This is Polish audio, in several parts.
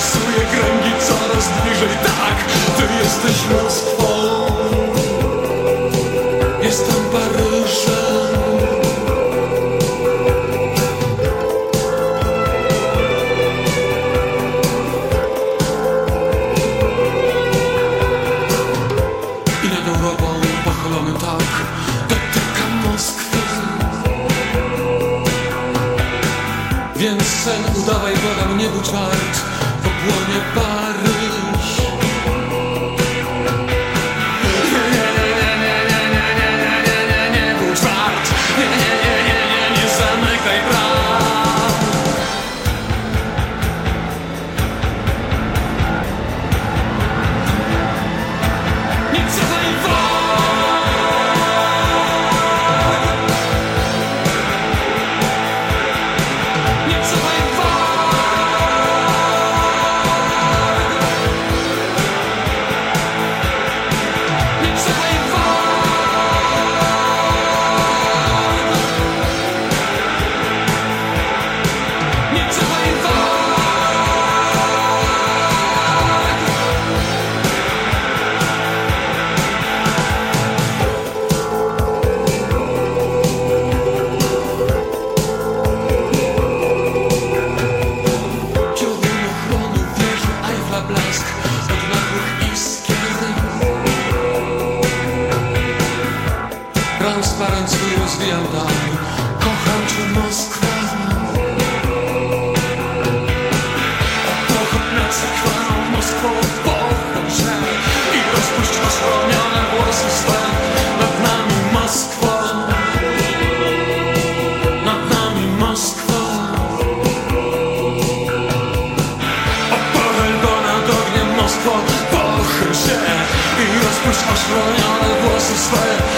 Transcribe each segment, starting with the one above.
Rysuje kręgi coraz bliżej, tak Ty jesteś mnóstwo ist.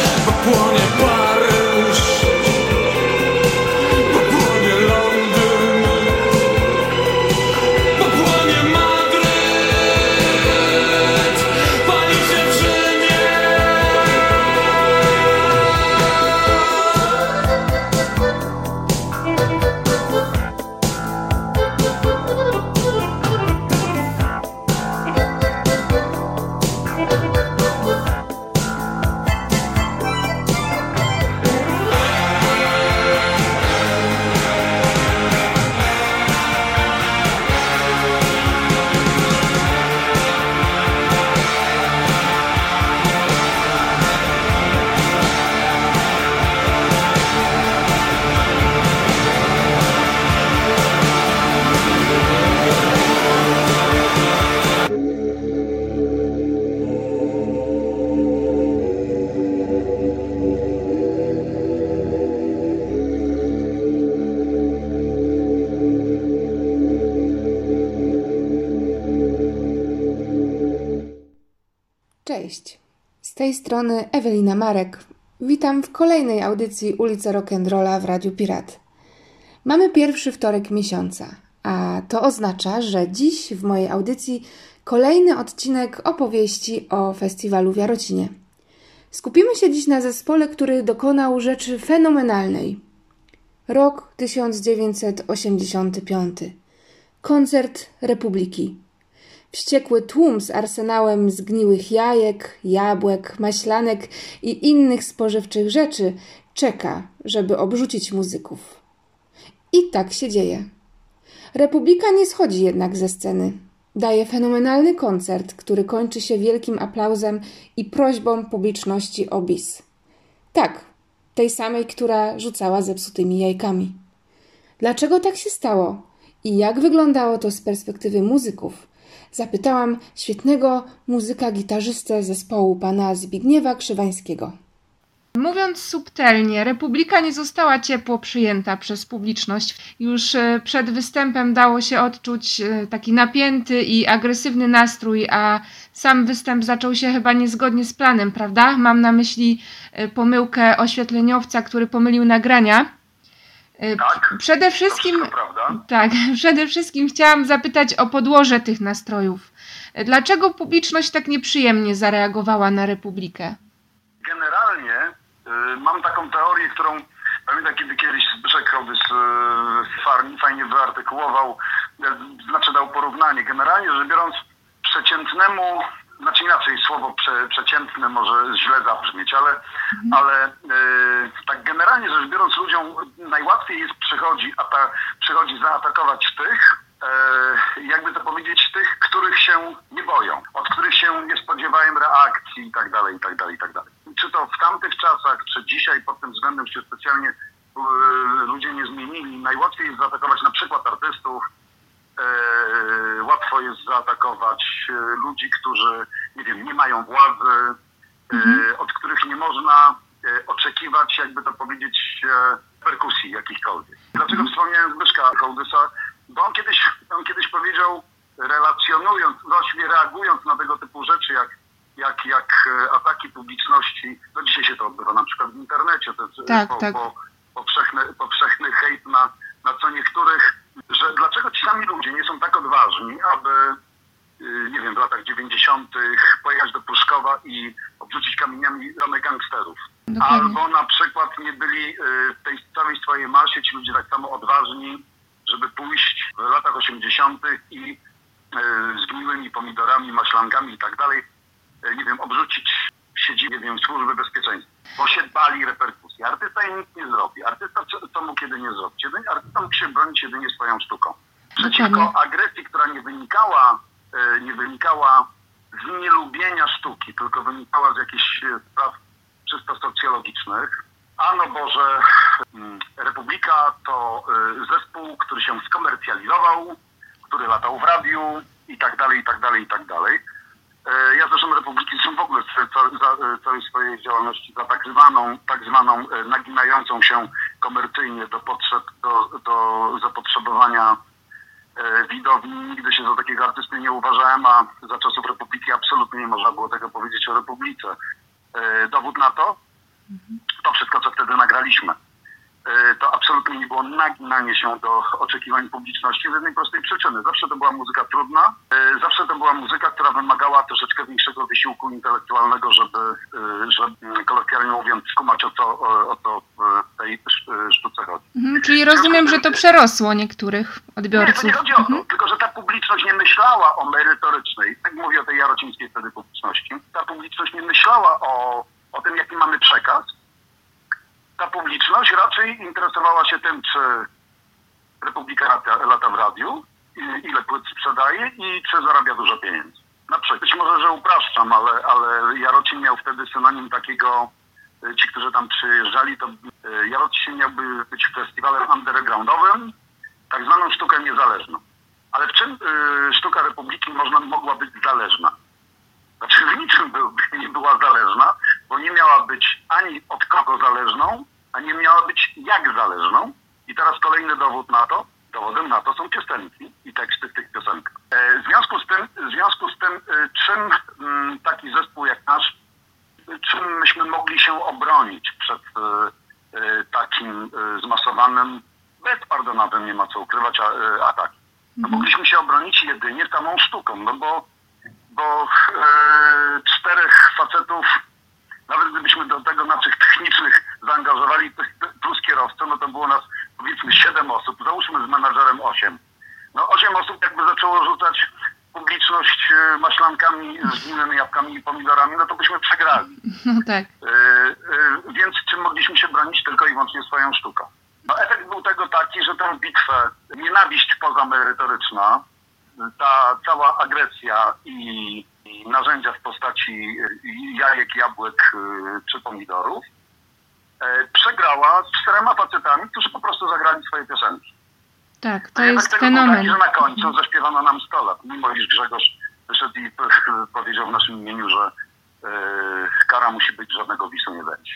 Strony Ewelina Marek. Witam w kolejnej audycji Ulica Rock'n'Rolla w Radiu Pirat. Mamy pierwszy wtorek miesiąca, a to oznacza, że dziś w mojej audycji kolejny odcinek opowieści o festiwalu w Jarocinie. Skupimy się dziś na zespole, który dokonał rzeczy fenomenalnej. Rok 1985. Koncert Republiki. Wściekły tłum z arsenałem zgniłych jajek, jabłek, maślanek i innych spożywczych rzeczy czeka, żeby obrzucić muzyków. I tak się dzieje. Republika nie schodzi jednak ze sceny. Daje fenomenalny koncert, który kończy się wielkim aplauzem i prośbą publiczności o bis. Tak, tej samej, która rzucała zepsutymi jajkami. Dlaczego tak się stało? I jak wyglądało to z perspektywy muzyków? Zapytałam świetnego muzyka gitarzystę zespołu pana Zbigniewa Krzywańskiego. Mówiąc subtelnie, Republika nie została ciepło przyjęta przez publiczność. Już e, przed występem dało się odczuć e, taki napięty i agresywny nastrój, a sam występ zaczął się chyba niezgodnie z planem, prawda? Mam na myśli e, pomyłkę oświetleniowca, który pomylił nagrania. E, Tak, Przede wszystkim, tak, przede wszystkim chciałam zapytać o podłoże tych nastrojów. Dlaczego publiczność tak nieprzyjemnie zareagowała na Republikę? Generalnie y, mam taką teorię, którą pamiętam, kiedy kiedyś Zbyszek Chodys y, fajnie wyartykułował, y, znaczy dał porównanie. Generalnie rzecz biorąc, przeciętnemu, znaczy inaczej słowo prze, przeciętne może źle zabrzmieć, ale, ale e, tak generalnie rzecz biorąc ludziom najłatwiej jest przychodzi, ata, przychodzi zaatakować tych, e, jakby to powiedzieć, tych, których się nie boją, od których się nie spodziewają reakcji i tak dalej, i tak dalej, i tak dalej. Czy to w tamtych czasach, czy dzisiaj pod tym względem się specjalnie e, ludzie nie zmienili. Najłatwiej jest zaatakować na przykład artystów, e, łatwo jest zaatakować e, ludzi, którzy, nie wiem, nie mają władzy, e, od których nie można e, oczekiwać, jakby to powiedzieć, e, perkusji jakichkolwiek. Dlaczego wspomniałem Zbyszka Hołdysa? Bo on kiedyś, on kiedyś powiedział, relacjonując, właściwie reagując na tego typu rzeczy, jak, jak, jak ataki publiczności, no dzisiaj się to odbywa na przykład w internecie, to jest Tak, po, tak. Po, powszechny, powszechny hejt na, na co niektórych, że dlaczego ci sami ludzie nie są tak odważni, aby y, nie wiem, w latach 90. pojechać do Pruszkowa i obrzucić kamieniami domy gangsterów. Dokładnie. Albo na przykład nie byli y, w tej całej swojej masie ci ludzie tak samo odważni, żeby pójść w latach 80. i y, zgniłymi pomidorami, maślankami i tak dalej, y, nie wiem, obrzucić siedzibę, nie wiem, służby bezpieczeństwa. Bo się bali reperkusji. Artysta im nic nie zrobi. Artysta co, co mógł kiedy nie zrobić? Jedynie, artysta mógł się bronić jedynie swoją sztuką. Przeciwko Dokładnie. agresji, która nie wynikała, e, nie wynikała z nielubienia sztuki, tylko wynikała z jakichś e, spraw czysto socjologicznych. A no Boże, mm, Republika to e, zespół, który się skomercjalizował, który latał w radiu i tak dalej, i tak dalej, i tak dalej. E, Ja zresztą Republiki są w ogóle w ca- za- e, całej swojej działalności za tak zwaną, tak zwaną e, naginającą się komercyjnie do potrzeb, do, do zapotrzebowania e, widowni. Nigdy się za takiego artysty nie uważałem, a za czasów Republiki absolutnie nie można było tego powiedzieć o Republice. E, Dowód na to? To wszystko, co wtedy nagraliśmy. E, To absolutnie nie było naginanie się do oczekiwań publiczności z jednej prostej przyczyny. Zawsze to była muzyka trudna, e, zawsze to była muzyka, która wymagała troszeczkę większego wysiłku intelektualnego, żeby, e, żeby mm, kolokwialnie mówiąc, skumać o co, o, co w tej e, sztuce chodzi. Mhm, czyli rozumiem, że to przerosło niektórych Nie, to odbiorców. nie chodzi o to, Mhm. tylko że ta publiczność nie myślała o merytorycznej, tak mówię o tej jarocińskiej wtedy publiczności, ta publiczność nie myślała o, o tym, jaki mamy przekaz. Ta publiczność raczej interesowała się tym, czy Republika lata, lata w radiu, ile płyt sprzedaje i czy zarabia dużo pieniędzy. Na przykład, być może, że upraszczam, ale, ale Jarocin miał wtedy synonim takiego, y, ci, którzy tam przyjeżdżali, to y, Jarocin miałby być festiwalem undergroundowym, tak zwaną sztukę niezależną. Ale w czym y, sztuka Republiki można, mogła być zależna? Znaczy w niczym był, nie była zależna, bo nie miała być ani od kogo zależną, a nie miała być jak zależną. I teraz kolejny dowód na to, dowodem na to są piosenki i teksty w tych piosenkach. E, w związku z tym, w związku z tym y, czym mm, taki zespół jak nasz, czym myśmy mogli się obronić przed y, takim zmasowanym, bezpardonowym, nie ma co ukrywać, atakiem. No, mogliśmy się obronić jedynie samą sztuką, no bo bo e, czterech facetów, nawet gdybyśmy do tego naszych technicznych zaangażowali plus kierowcę, no to było nas powiedzmy siedem osób, załóżmy z menadżerem osiem. No osiem osób jakby zaczęło rzucać publiczność e, maślankami, zgniłymi jabłkami i pomidorami, no to byśmy przegrali. No tak. E, e, więc czym mogliśmy się bronić? Tylko i wyłącznie swoją sztuką. No, efekt był tego taki, że tę bitwę, nienawiść pozamerytoryczna, ta cała agresja i, i narzędzia w postaci e, jajek, jabłek e, czy pomidorów przegrała z czterema facetami, którzy po prostu zagrali swoje piosenki. Tak, to jest tego fenomen. Taki, że na końcu zaśpiewano nam 100 lat, mimo iż Grzegorz wyszedł i powiedział w naszym imieniu, że e, kara musi być, żadnego wisu nie będzie.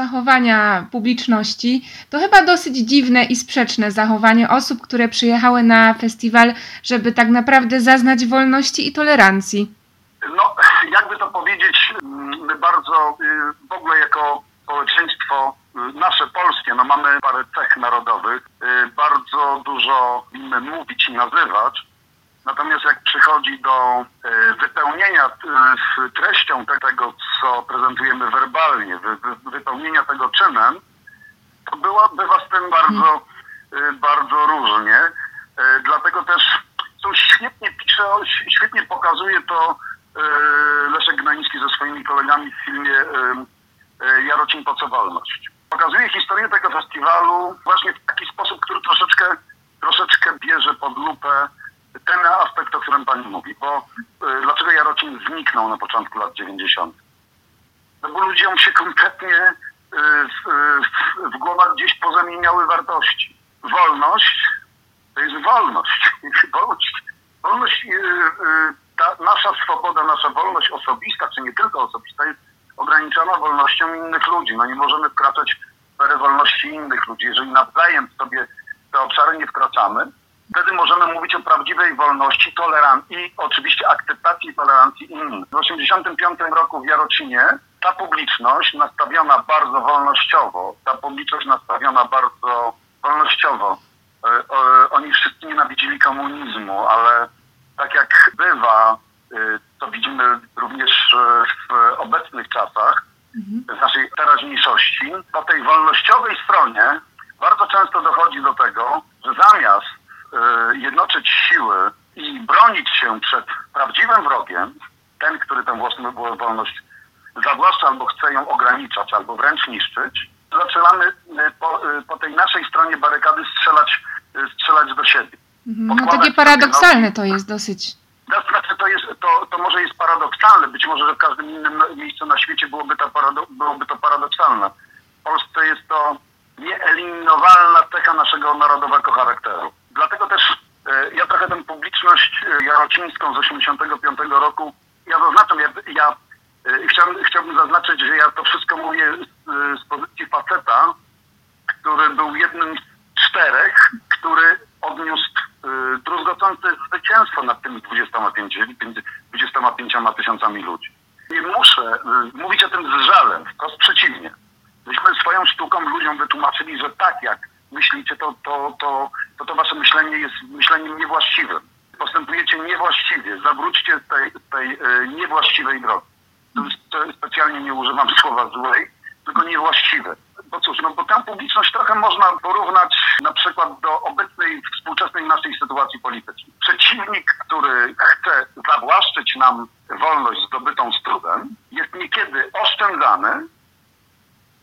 Zachowania publiczności, to chyba dosyć dziwne i sprzeczne zachowanie osób, które przyjechały na festiwal, żeby tak naprawdę zaznać wolności i tolerancji. No, jakby to powiedzieć, my bardzo y, w ogóle jako społeczeństwo y, nasze polskie, no mamy parę cech narodowych, y, bardzo dużo mówić i nazywać, Natomiast jak przychodzi do e, wypełnienia e, treścią tego, co prezentujemy werbalnie, wypełnienia tego czynem, to była, bywa z tym bardzo, e, bardzo różnie. Dlatego też co świetnie pisze, świetnie pokazuje to Leszek Gnański ze swoimi kolegami w filmie Jarocin po co wolność. Pokazuje historię tego festiwalu właśnie w taki sposób, który troszeczkę, troszeczkę bierze pod lupę ten aspekt, o którym Pani mówi, bo y, dlaczego Jarocin zniknął na początku lat 90. No bo ludziom się kompletnie y, w, w, głowach gdzieś pozamieniały wartości. Wolność to jest wolność. Wolność, wolność y, y, ta nasza swoboda, nasza wolność osobista, czy nie tylko osobista, jest ograniczona wolnością innych ludzi. No nie możemy wkraczać w wolności innych ludzi. Jeżeli nawzajem sobie te obszary nie wkraczamy, Wtedy możemy mówić o prawdziwej wolności, tolerancji i oczywiście akceptacji i tolerancji innych. W 1985 roku w Jarocinie ta publiczność nastawiona bardzo wolnościowo, ta publiczność nastawiona bardzo wolnościowo, e, oni wszyscy nienawidzili komunizmu, ale tak jak bywa, e, to widzimy również w obecnych czasach, w naszej teraźniejszości, po tej wolnościowej stronie bardzo często dochodzi do tego, że zamiast jednoczyć siły i bronić się przed prawdziwym wrogiem, ten, który tę własną wolność zawłaszcza albo chce ją ograniczać, albo wręcz niszczyć, zaczynamy e, po, e, po tej naszej stronie barykady strzelać, strzelać do siebie. Mhm. No takie paradoksalne to jest dosyć. Znaczy to, jest, to, to może jest paradoksalne, być może, że w każdym innym miejscu na świecie byłoby to, parado, byłoby to paradoksalne. W Polsce jest to nieeliminowalna cecha naszego narodowego charakteru. Dlatego też e, ja trochę tę publiczność e, jarocińską z 85 roku, ja zaznaczam, ja, ja e, chciałbym, chciałbym zaznaczyć, że ja to wszystko mówię z, z pozycji faceta, który był jednym z czterech, który odniósł druzgocące zwycięstwo nad tymi 25, 25 tysiącami ludzi. Nie muszę mówić o tym z żalem, wprost przeciwnie. Myśmy swoją sztuką ludziom wytłumaczyli, że tak jak myślicie, to, to, to, to, to wasze myślenie jest myśleniem niewłaściwym. Postępujecie niewłaściwie, zawróćcie z tej, tej e, niewłaściwej drogi. Specjalnie nie używam słowa złej, tylko niewłaściwe. Bo cóż, no bo tę publiczność trochę można porównać na przykład do obecnej, współczesnej naszej sytuacji politycznej. Przeciwnik, który chce zawłaszczyć nam wolność zdobytą z trudem, jest niekiedy oszczędzany,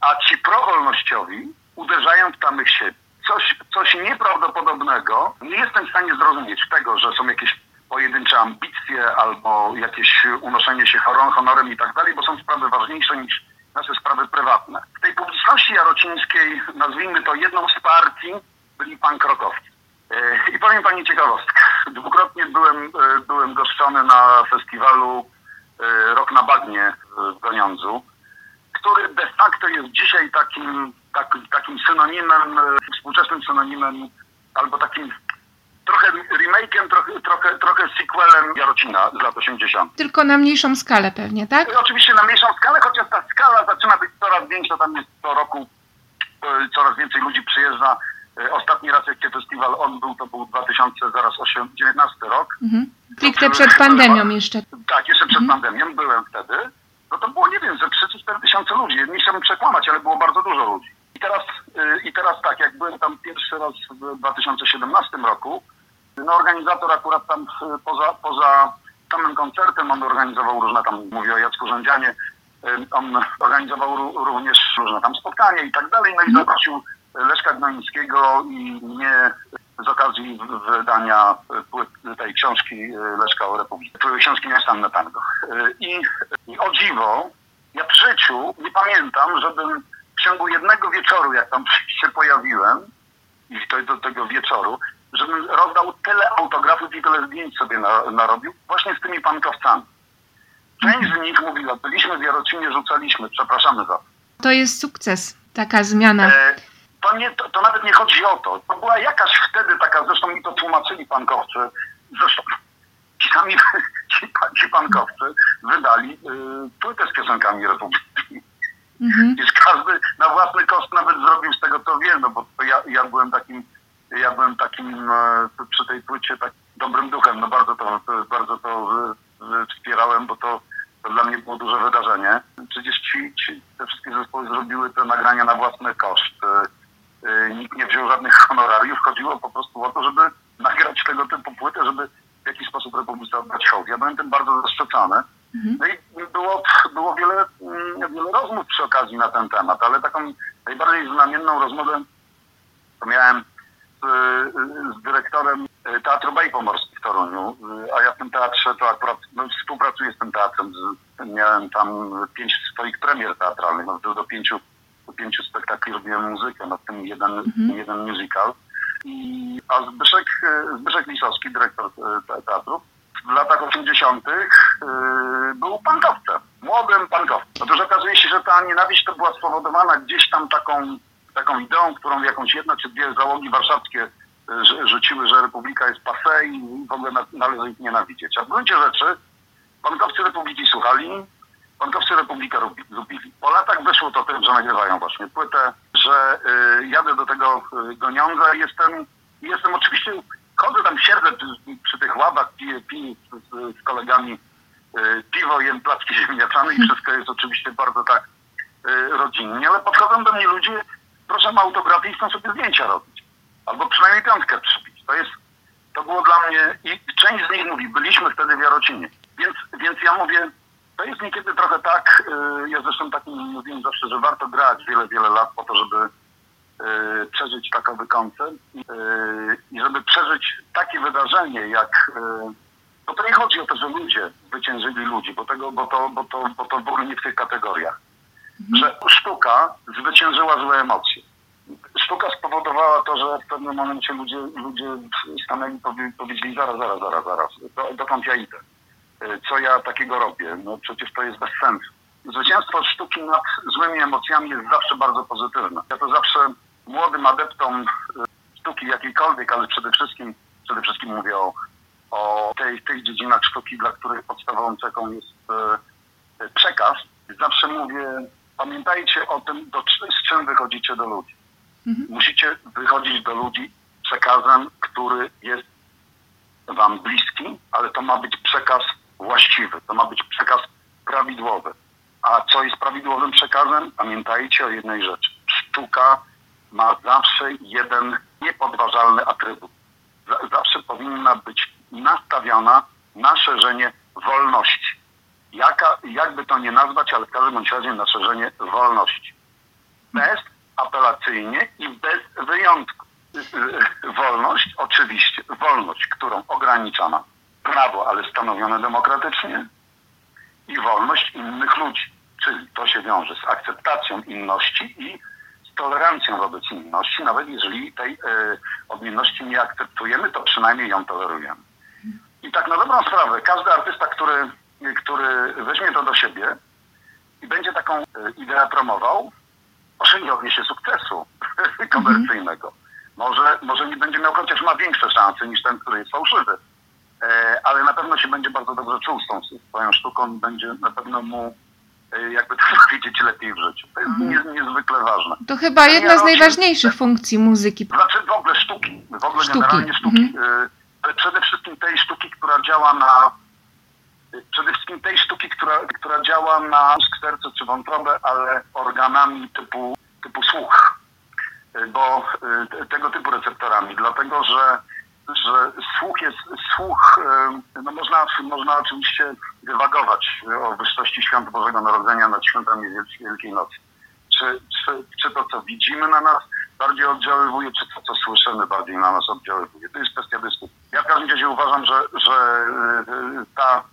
a ci prowolnościowi uderzają w samych siebie. Coś, coś nieprawdopodobnego. Nie jestem w stanie zrozumieć tego, że są jakieś pojedyncze ambicje albo jakieś unoszenie się honorem i tak dalej, bo są sprawy ważniejsze niż nasze sprawy prywatne. W tej publiczności jarocińskiej, nazwijmy to jedną z partii, byli pankrokowcy. E, I powiem Pani ciekawostkę. Dwukrotnie byłem, e, byłem goszczony na festiwalu e, Rok na Bagnie w Goniądzu, który de facto jest dzisiaj takim tak, takim synonimem, e, współczesnym synonimem, albo takim trochę remake'iem, trochę, trochę, trochę sequelem Jarocina z lat 80. Tylko na mniejszą skalę pewnie, tak? I oczywiście na mniejszą skalę, chociaż ta skala zaczyna być coraz większa, tam jest co roku e, coraz więcej ludzi przyjeżdża. E, ostatni raz, jak festiwal on był, to był 2019 rok. Mhm. Stricte przed pandemią jeszcze. Tak, jeszcze przed mhm. pandemią byłem wtedy. No to było, nie wiem, ze 3 4 tysiące ludzi. Nie chciałbym przekłamać, ale było bardzo dużo ludzi. I teraz, y, I teraz tak, jak byłem tam pierwszy raz w 2017 roku, no organizator akurat tam y, poza, poza samym koncertem, on organizował różne tam, mówię o Jacku Rządzianie, y, on organizował również różne tam spotkania i tak dalej, no i mhm. zaprosił Leszka Gnońskiego i mnie z okazji wydania tej książki Leszka o Republice, książki Miastam na tango. I, I o dziwo, ja w życiu nie pamiętam, żebym ciągu jednego wieczoru, jak tam się pojawiłem, i to, do tego wieczoru, żebym rozdał tyle autografów i tyle zdjęć sobie na, narobił właśnie z tymi pankowcami. Część z nich mówiła, byliśmy w Jarocinie, rzucaliśmy, przepraszamy za to. to jest sukces, taka zmiana. E, to, nie, to, to nawet nie chodzi o to. To była jakaś wtedy taka, zresztą mi to tłumaczyli pankowcy, zresztą ci sami ci, ci pankowcy wydali y, płytę z piosenkami Republiki. Mhm. I każdy na własny koszt nawet zrobił z tego co wie, no bo ja, ja byłem takim, ja byłem takim e, przy tej płycie tak dobrym duchem, no bardzo to, bardzo to wy- wy- wspierałem, bo to, to dla mnie było duże wydarzenie. Przecież ci, ci, te wszystkie zespoły zrobiły te nagrania na własny koszt. E, e, Nikt nie wziął żadnych honorariów, chodziło po prostu o to, żeby nagrać tego typu płytę, żeby w jakiś sposób Republice oddać hołd. Ja byłem tym bardzo zaszczycony. No i było, było wiele, mm, wiele rozmów przy okazji na ten temat, ale taką najbardziej znamienną rozmowę miałem z, z dyrektorem Teatru Bej Pomorski w Toruniu, a ja w tym teatrze to akurat no, współpracuję z tym teatrem. Miałem tam pięć swoich premier teatralnych, no, do, pięciu, do pięciu spektakli robiłem muzykę, na tym jeden, jeden musical. I, a Zbyszek, Zbyszek Lisowski, dyrektor e, te- teatru, w latach 80. Yy, był pankowcem, młodym pankowcem. Otóż okazuje się, że ta nienawiść to była spowodowana gdzieś tam taką, taką ideą, którą jakąś jedna czy dwie załogi warszawskie rzu- rzuciły, że Republika jest passe i w ogóle na, należy ich nienawidzieć. A w gruncie rzeczy pankowcy Republiki słuchali, pankowcy Republikę lubi- lubili. Po latach wyszło to tym, że nagrywają właśnie płytę, że y, jadę do tego y, goniądza i jestem, jestem oczywiście, chodzę tam, siedzę przy, tych ławach, piję, piję z, z kolegami y, piwo, jem placki ziemniaczane i wszystko jest oczywiście bardzo tak y, rodzinnie, ale podchodzą do mnie ludzie, proszę ma autografię i chcą sobie zdjęcia robić. Albo przynajmniej piątkę przybić. To jest, to było dla mnie, i część z nich mówi, byliśmy wtedy w Jarocinie. Więc, więc ja mówię, to jest niekiedy trochę tak, y, ja zresztą tak mówiłem zawsze, że warto grać wiele, wiele lat po to, żeby przeżyć takowy koncert i, y, i żeby przeżyć takie wydarzenie, jak... y, Bo to nie chodzi o to, że ludzie zwyciężyli ludzi, bo, tego, bo, to, bo, to, bo to w ogóle nie w tych kategoriach. Że sztuka zwyciężyła złe emocje. Sztuka spowodowała to, że w pewnym momencie ludzie, ludzie stanęli i powie- powiedzieli zaraz, zaraz, zaraz, zaraz, do, dokąd ja idę? Co ja takiego robię? No przecież to jest bez sensu. Zwycięstwo sztuki nad złymi emocjami jest zawsze bardzo pozytywne. Ja to zawsze młodym adeptom y, sztuki jakiejkolwiek, ale przede wszystkim, przede wszystkim mówię o, o tej, tych dziedzinach sztuki, dla których podstawową cechą jest e, przekaz. Zawsze mówię, pamiętajcie o tym, do, z czym wychodzicie do ludzi. Musicie wychodzić do ludzi przekazem, który jest wam bliski, ale to ma być przekaz właściwy, to ma być przekaz prawidłowy. A co jest prawidłowym przekazem? Pamiętajcie o jednej rzeczy. Sztuka ma zawsze jeden niepodważalny atrybut. Za- Zawsze powinna być nastawiona na szerzenie wolności. Jaka, jakby to nie nazwać, ale w każdym razie na szerzenie wolności. Bez apelacyjnie i bez wyjątku. Y, y, Wolność, oczywiście, wolność, którą ogranicza ma prawo, ale stanowione demokratycznie i wolność innych ludzi. Czyli to się wiąże z akceptacją inności i tolerancją wobec inności, nawet jeżeli tej e, odmienności nie akceptujemy, to przynajmniej ją tolerujemy. I tak na dobrą sprawę, każdy artysta, który, który weźmie to do siebie i będzie taką e, ideę promował, może nie odniesie sukcesu komercyjnego. Może, może nie będzie miał, chociaż ma większe szanse niż ten, który jest fałszywy. E, ale na pewno się będzie bardzo dobrze czuł z tą swoją sztuką będzie na pewno mu, jakby to powiedzieć, lepiej w życiu. To jest nie, niezwykle ważne. To chyba jedna z najważniejszych funkcji muzyki. Znaczy w ogóle sztuki, w ogóle Sztuki, generalnie sztuki. y, Ale przede wszystkim tej sztuki, która działa na y, przede wszystkim tej sztuki, która, która działa na mózg, serce czy wątrobę, ale organami typu, typu słuch. Y, Bo y, te- tego typu receptorami, dlatego że że słuch jest, słuch, no można, można oczywiście dywagować o wyższości świąt Bożego Narodzenia nad świętami Wielkiej, Nocy czy, czy, czy to, co widzimy na nas bardziej oddziaływuje, czy to, co słyszymy bardziej na nas oddziaływuje. To jest kwestia dyskusji. Ja w każdym razie uważam, że, że ta,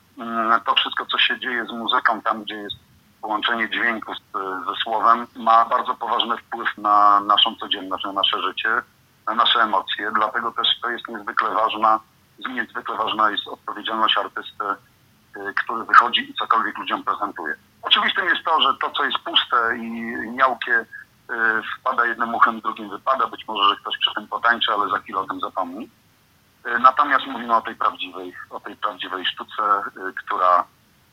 to wszystko, co się dzieje z muzyką, tam gdzie jest połączenie dźwięku z, ze słowem, ma bardzo poważny wpływ na naszą codzienność, na nasze życie, na nasze emocje. Dlatego też to jest niezwykle ważna, niezwykle ważna jest odpowiedzialność artysty, y, który wychodzi i cokolwiek ludziom prezentuje. Oczywistym jest to, że to, co jest puste i miałkie, y, wpada jednym uchem, drugim wypada. Być może, że ktoś przy tym potańczy, ale za chwilę o tym zapomni. Y, Natomiast mówimy o tej prawdziwej, o tej prawdziwej sztuce, która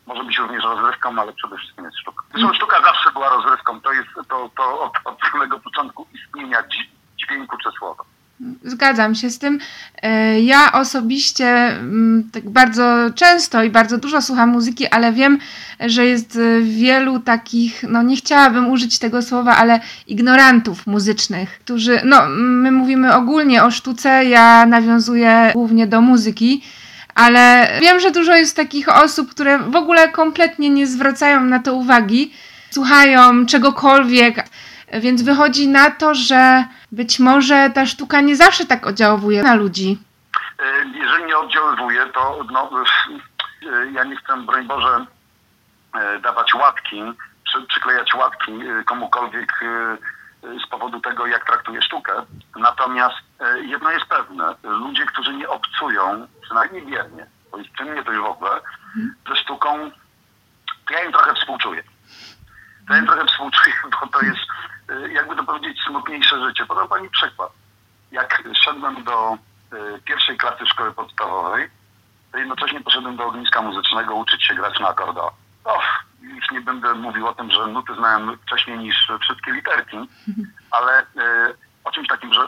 może być również rozrywką, ale przede wszystkim jest sztuką. Zresztą sztuka zawsze była rozrywką. To jest to, to od, od samego początku istnienia dźwięku czy. Zgadzam się z tym. E, Ja osobiście mm, tak bardzo często i bardzo dużo słucham muzyki, ale wiem, że jest e, wielu takich, no nie chciałabym użyć tego słowa, ale ignorantów muzycznych, którzy, no my mówimy ogólnie o sztuce, ja nawiązuję głównie do muzyki. Ale wiem, że dużo jest takich osób, które w ogóle kompletnie nie zwracają na to uwagi, słuchają czegokolwiek, więc wychodzi na to, że być może ta sztuka nie zawsze tak oddziałuje na ludzi. E, Jeżeli nie oddziaływuje, to no, e, ja nie chcę, broń Boże, e, dawać łatki, przy, przyklejać łatki komukolwiek z powodu tego, jak traktuje sztukę. Natomiast jedno jest pewne, ludzie, którzy nie obcują, przynajmniej wiernie, bo jest przy mnie to już w ogóle, ze sztuką, to ja im trochę współczuję. To ja im trochę współczuję, bo to jest, jakby to powiedzieć, smutniejsze życie. Podam Pani przykład. Jak szedłem do e, pierwszej klasy szkoły podstawowej, to jednocześnie poszedłem do ogniska muzycznego uczyć się grać na akordeon. Och, już nie będę mówił o tym, że nuty znałem wcześniej niż wszystkie literki, ale e, o czymś takim, że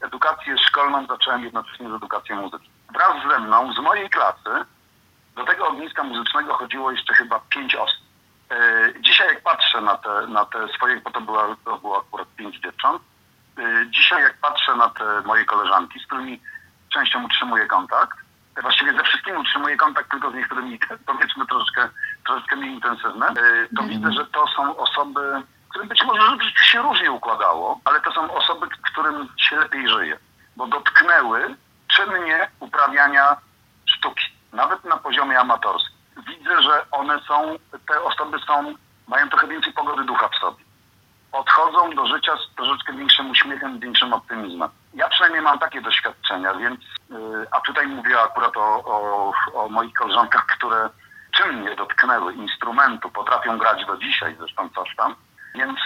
edukację szkolną zacząłem jednocześnie z edukacją muzyczną. Wraz ze mną, z mojej klasy, do tego ogniska muzycznego chodziło jeszcze chyba pięć osób. E, Dzisiaj jak patrzę na te, na te swoje, bo to, była, to było akurat pięć dziewcząt, e, dzisiaj jak patrzę na te moje koleżanki, z którymi częścią utrzymuję kontakt, e, właściwie ze wszystkimi utrzymuję kontakt, tylko z niektórymi powiedzmy troszeczkę, troszeczkę mniej intensywne, to widzę, że to są osoby, którym być może w życiu się różnie układało, ale to są osoby, którym się lepiej żyje, bo dotknęły czynnie uprawiania sztuki, nawet na poziomie amatorskim. Widzę, że one są, te osoby są, mają trochę więcej pogody ducha w sobie. Podchodzą do życia z troszeczkę większym uśmiechem, większym optymizmem. Ja przynajmniej mam takie doświadczenia, więc, yy, a tutaj mówię akurat o, o, o moich koleżankach, które czynnie dotknęły instrumentu, potrafią grać do dzisiaj, zresztą coś tam. Więc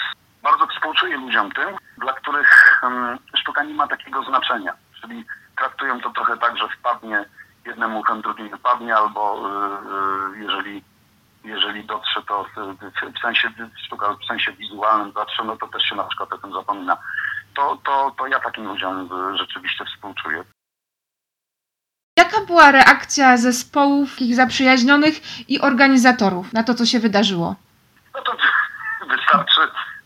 bardzo współczuję ludziom tym, dla których um, sztuka nie ma takiego znaczenia. Czyli traktują to trochę tak, że wpadnie jednym uchem, drugim wypadnie, albo yy, yy, jeżeli, jeżeli dotrze to w, w, sensie sztuka w sensie wizualnym dotrze, no to też się na przykład o tym zapomina. To, to, to ja takim ludziom y, rzeczywiście współczuję. Jaka była reakcja zespołów ich zaprzyjaźnionych i organizatorów na to, co się wydarzyło? No to wystarczy,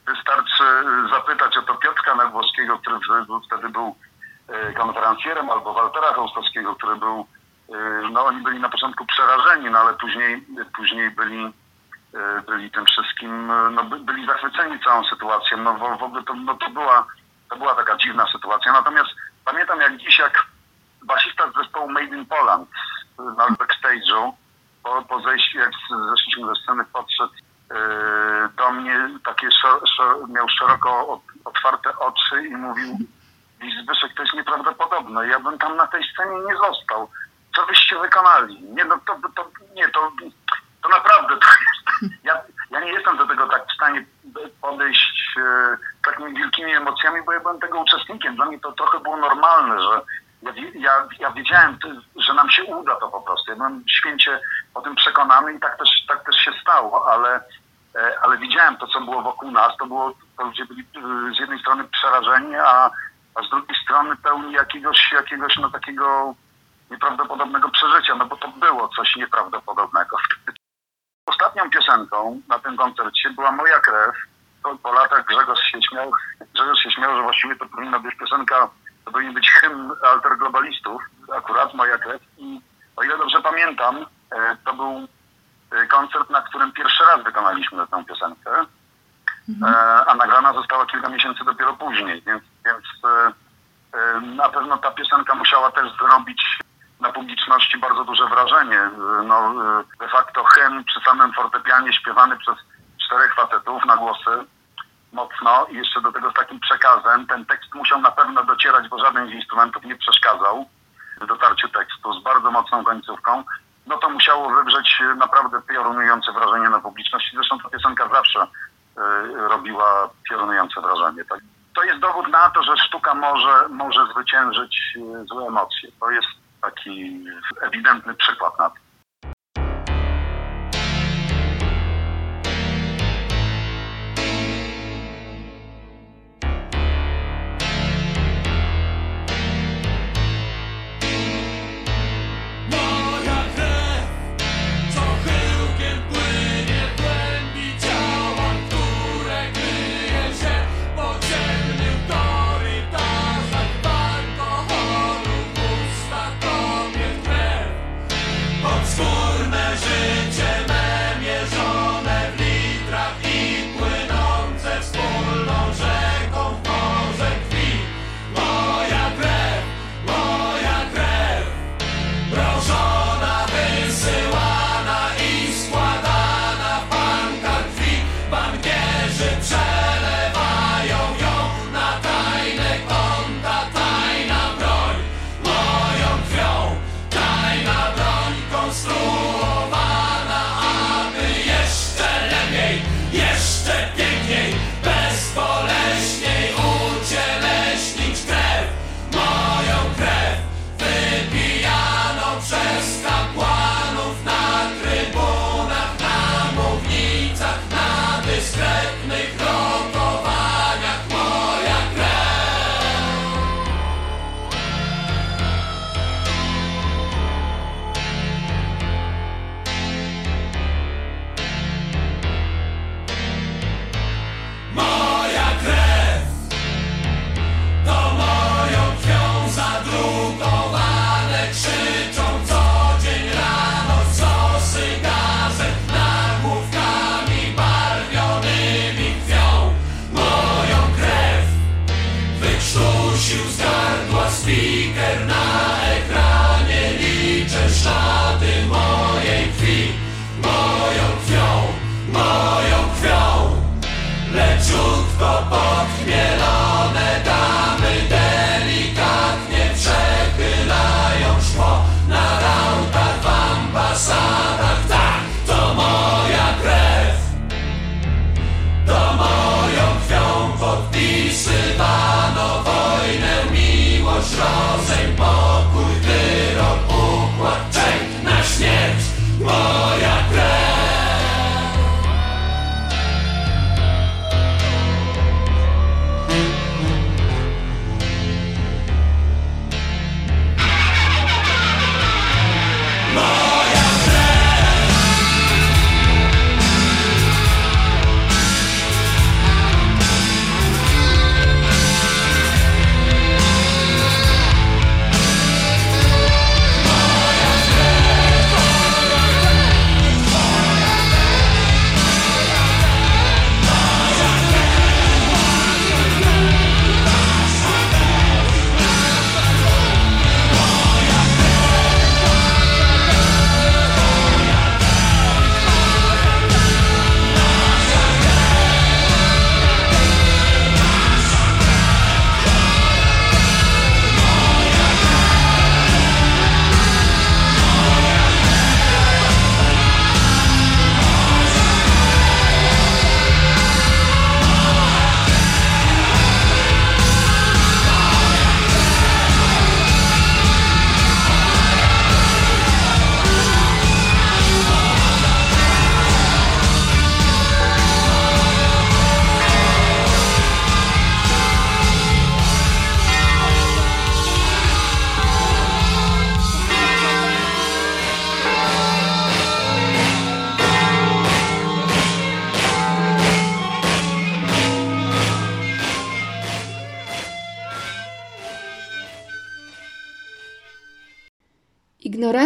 wystarczy zapytać o to Piotrka Nagłowskiego, który wtedy był konferencjerem, albo Waltera Hołstowskiego, który był, no oni byli na początku przerażeni, no ale później, później byli, e, byli tym wszystkim, e, no by- byli zachwyceni całą sytuacją, no w, w ogóle to, no, to była, to była taka dziwna sytuacja. Natomiast pamiętam jak dziś, jak basista z zespołu Made in Poland e, na backstage'u, po, po zejściu, jak zeszliśmy ze sceny, podszedł e, do mnie, takie miał szeroko ot- otwarte oczy i mówił "Widzisz, Zbyszek, to jest nieprawdopodobne, ja bym tam na tej scenie nie został. Byście wykonali? Nie, no to, to nie, to, to naprawdę to jest, ja, ja nie jestem do tego tak w stanie podejść e, takimi wielkimi emocjami, bo ja byłem tego uczestnikiem. Dla mnie to trochę było normalne, że ja, ja, ja wiedziałem, że nam się uda to po prostu. Ja byłem święcie o tym przekonany i tak też, tak też się stało, ale, e, ale widziałem to, co było wokół nas. To było, to ludzie byli e, z jednej strony przerażeni, a, a z drugiej strony pełni jakiegoś, jakiegoś no takiego nieprawdopodobnego przeżycia, no bo to było coś nieprawdopodobnego. Ostatnią piosenką na tym koncercie była Moja krew. Po, po latach Grzegorz się śmiał, Grzegorz się śmiał, że właściwie to powinna być piosenka, to powinien być hymn alterglobalistów, akurat Moja krew. I o ile dobrze pamiętam, e, to był e, koncert, na którym pierwszy raz wykonaliśmy tę piosenkę, e, a nagrana została kilka miesięcy dopiero później, więc, więc na pewno ta piosenka musiała też zrobić na publiczności bardzo duże wrażenie. Y, no, y, de facto hymn przy samym fortepianie śpiewany przez czterech facetów na głosy mocno i jeszcze do tego z takim przekazem. Ten tekst musiał na pewno docierać, bo żaden z instrumentów nie przeszkadzał w dotarciu tekstu z bardzo mocną końcówką. No to musiało wywrzeć naprawdę piorunujące wrażenie na publiczności. Zresztą ta piosenka zawsze y, robiła piorunujące wrażenie. Tak? To jest dowód na to, że sztuka może, może zwyciężyć y, złe emocje. To jest taki ewidentny przykład na to.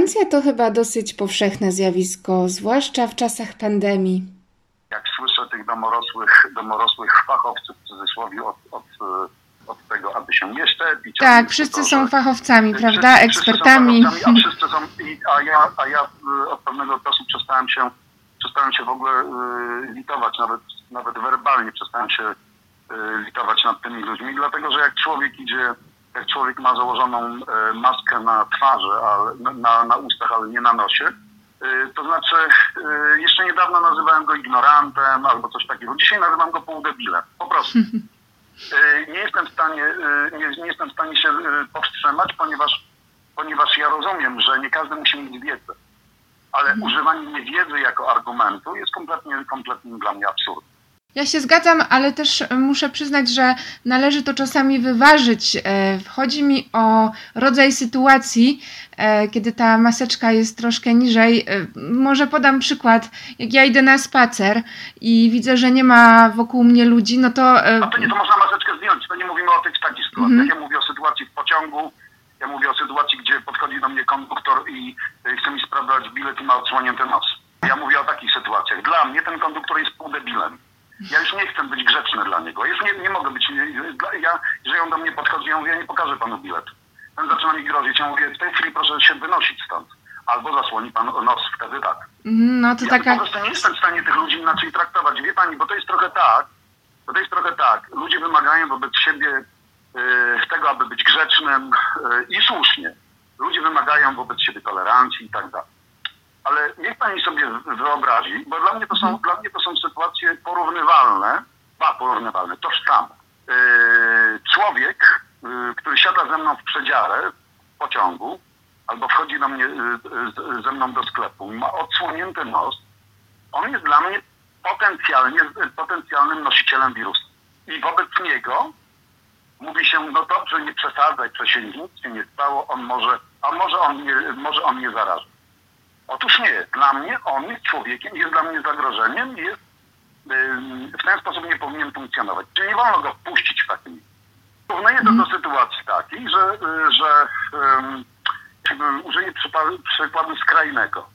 Arogancja to chyba dosyć powszechne zjawisko, zwłaszcza w czasach pandemii. Jak słyszę tych domorosłych, domorosłych fachowców w cudzysłowie od, od, od tego, aby się nie szczepić. Tak, wszyscy to, są fachowcami, prawda? Ekspertami. Wszyscy fachowcami, a, wszyscy są, a, ja, a ja y, od pewnego czasu przestałem się, przestałem się w ogóle y, litować, nawet, nawet werbalnie przestałem się y, litować nad tymi ludźmi, dlatego że jak człowiek idzie jak człowiek ma założoną e, maskę na twarzy, ale, na, na ustach, ale nie na nosie, e, to znaczy, e, jeszcze niedawno nazywałem go ignorantem albo coś takiego. Dzisiaj nazywam go półdebilem, po prostu. Nie jestem w stanie, nie, nie, jestem w stanie się powstrzymać, ponieważ, ponieważ ja rozumiem, że nie każdy musi mieć wiedzę. Ale mhm. używanie niewiedzy jako argumentu jest kompletnie, kompletnie dla mnie absurdem. Ja się zgadzam, ale też muszę przyznać, że należy to czasami wyważyć. E, Chodzi mi o rodzaj sytuacji, e, kiedy ta maseczka jest troszkę niżej. E, Może podam przykład. Jak ja idę na spacer i widzę, że nie ma wokół mnie ludzi, no to. A to nie, to można maseczkę zdjąć. To nie mówimy o tych takich sytuacjach. Mhm. Ja mówię o sytuacji w pociągu. Ja mówię o sytuacji, gdzie podchodzi do mnie konduktor i chce mi sprawdzać bilet i ma odsłonięty nos. Ja mówię o takich sytuacjach. Dla mnie ten konduktor jest półdebilem. Ja już nie chcę być grzeczny dla niego. Ja już nie, nie mogę być... Ja, jeżeli on do mnie podchodzi, ja mówię, ja nie pokażę panu biletu. Ten zaczyna mi grozić. Ja mówię, w tej chwili proszę się wynosić stąd. Albo zasłoni pan nos, wtedy tak. mhm, No to Ja taka. po prostu nie jestem w stanie tych ludzi inaczej traktować. Wie pani, bo to jest trochę tak, bo to jest trochę tak. Ludzie wymagają wobec siebie y, tego, aby być grzecznym y, i słusznie. Ludzie wymagają wobec siebie tolerancji i tak dalej. Ale niech pani sobie wyobrazi, bo dla mnie to są, dla mnie to są sytuacje porównywalne, ba, porównywalne, tożsame. Y, człowiek, y, który siada ze mną w przedziale w pociągu, albo wchodzi do mnie, y, y, ze mną do sklepu, ma odsłonięty nos, on jest dla mnie potencjalnie, potencjalnym nosicielem wirusa. I wobec niego mówi się, no dobrze, nie przesadzaj, nic się nie stało, on może, a może on nie, może on nie zaraży. Otóż nie, dla mnie on jest człowiekiem, jest dla mnie zagrożeniem, jest ym, w ten sposób nie powinien funkcjonować. Czyli nie wolno go wpuścić w takim. Porównuję to do sytuacji takiej, że, y, że jakby użyję przykładu skrajnego.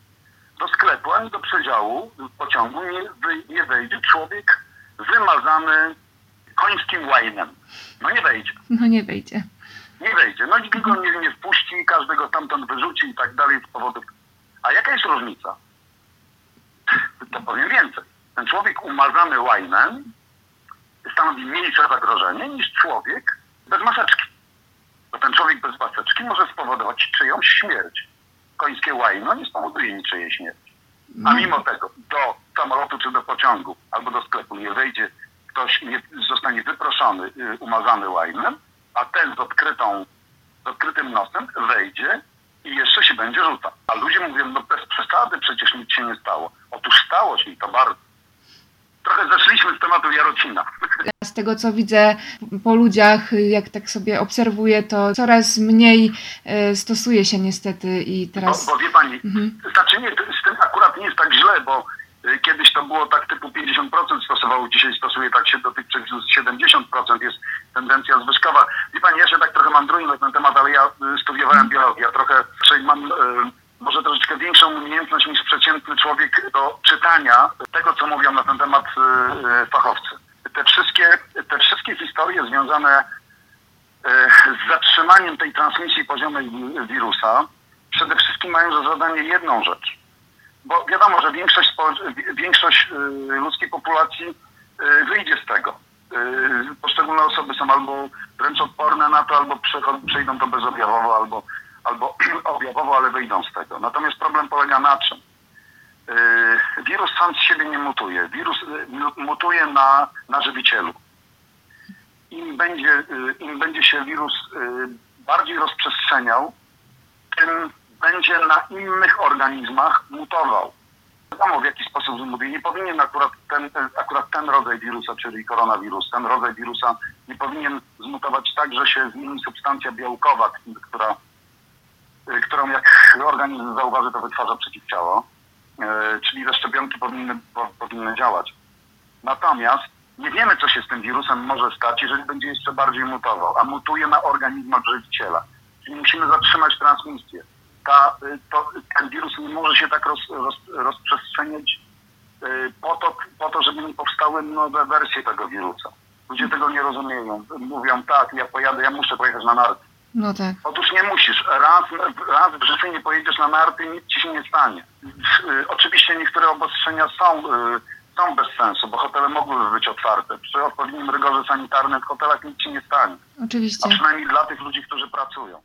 Do sklepu ani do przedziału pociągu nie, nie wejdzie człowiek wymazany końskim łajnem. No nie wejdzie. No nie wejdzie. Nie wejdzie. No nikt go nie, nie wpuści, każdego stamtąd wyrzuci i tak dalej z powodów. A jaka jest różnica? To powiem więcej. Ten człowiek umazany łajnem stanowi mniejsze zagrożenie niż człowiek bez maseczki. Bo ten człowiek bez maseczki może spowodować czyjąś śmierć. Końskie łajno nie spowoduje niczyjej śmierci. A mimo tego do samolotu czy do pociągu albo do sklepu nie wejdzie ktoś, nie zostanie wyproszony, y, umazany łajnem, a ten z odkrytą, z odkrytym nosem wejdzie i jeszcze się będzie rzucał. A ludzie mówią, no bez przesady przecież nic się nie stało. Otóż stało się i to bardzo. Trochę zeszliśmy z tematu Jarocina. Z tego co widzę po ludziach, jak tak sobie obserwuję, to coraz mniej e, stosuje się niestety i Bo, teraz. bo wie pani, Mhm. znaczy nie, z tym akurat nie jest tak źle, bo kiedyś to było tak typu 50% stosowało, dzisiaj stosuje tak się do tych przepisów 70% jest tendencja zwyżkowa. Wie pani, ja się tak trochę mandruję na ten temat, ale ja y, studiowałem biologię, ja trochę mam y, może troszeczkę większą umiejętność niż przeciętny człowiek do czytania tego, co mówią na ten temat y, y, fachowcy. Te wszystkie, te wszystkie historie związane z zatrzymaniem tej transmisji poziomej wi- wirusa przede wszystkim mają za zadanie jedną rzecz. Bo wiadomo, że większość, większość y, ludzkiej populacji y, wyjdzie z tego. Y, Poszczególne osoby są albo wręcz odporne na to, albo przejdą to bezobjawowo, albo, albo objawowo, ale wyjdą z tego. Natomiast problem polega na czym? Wirus sam z siebie nie mutuje. Wirus mu- mutuje na, na żywicielu im będzie, im będzie się wirus bardziej rozprzestrzeniał, tym będzie na innych organizmach mutował. Wiadomo w jaki sposób mówię. Nie powinien akurat ten, akurat ten rodzaj wirusa, czyli koronawirus, ten rodzaj wirusa nie powinien zmutować tak, że się zmieni substancja białkowa, która, którą jak organizm zauważy, to wytwarza przeciwciało. Y, Czyli te szczepionki powinny, po, powinny działać. Natomiast nie wiemy, co się z tym wirusem może stać, jeżeli będzie jeszcze bardziej mutował, a mutuje na organizmach żywiciela. Czyli musimy zatrzymać transmisję. Ta, y, to, ten wirus nie może się tak roz, roz, rozprzestrzeniać y, po to, po to, żeby nie powstały nowe wersje tego wirusa. Ludzie tego nie rozumieją. Mówią, tak, ja pojadę, ja muszę pojechać na narty. No tak. Otóż nie musisz. Raz, raz w życiu nie pojedziesz na narty, nic ci się nie stanie. Y, Oczywiście niektóre obostrzenia są, są bez sensu, bo hotele mogłyby być otwarte. Przy odpowiednim rygorze sanitarnym w hotelach nic ci nie stanie. A Oczywiście. przynajmniej dla tych ludzi, którzy pracują.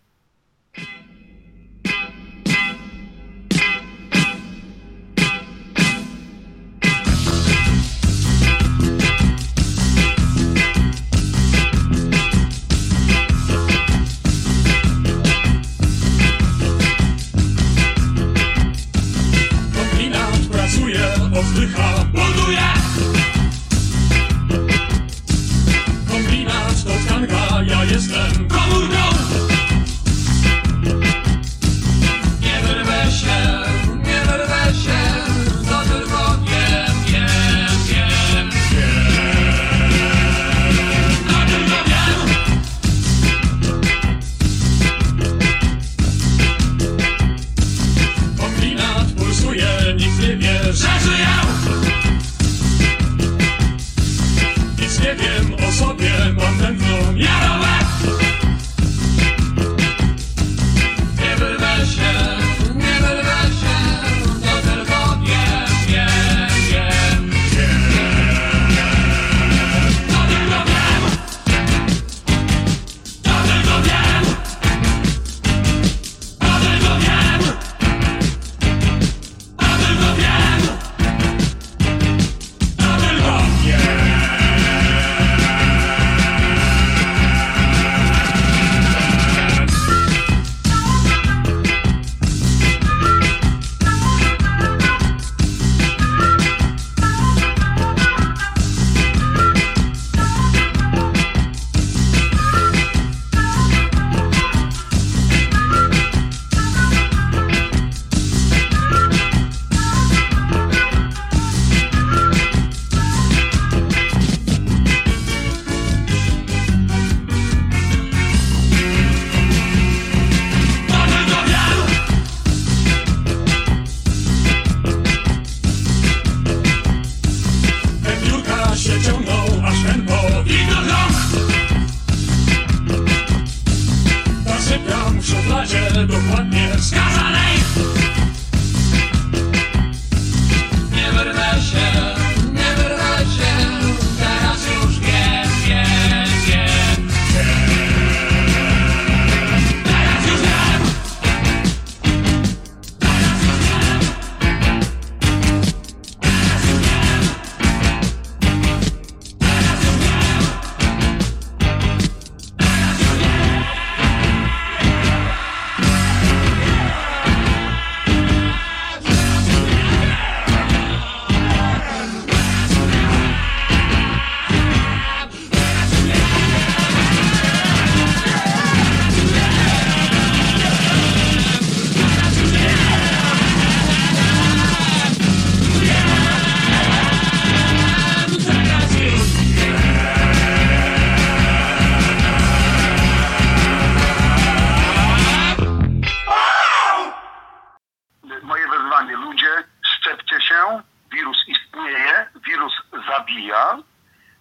Wirus istnieje, wirus zabija.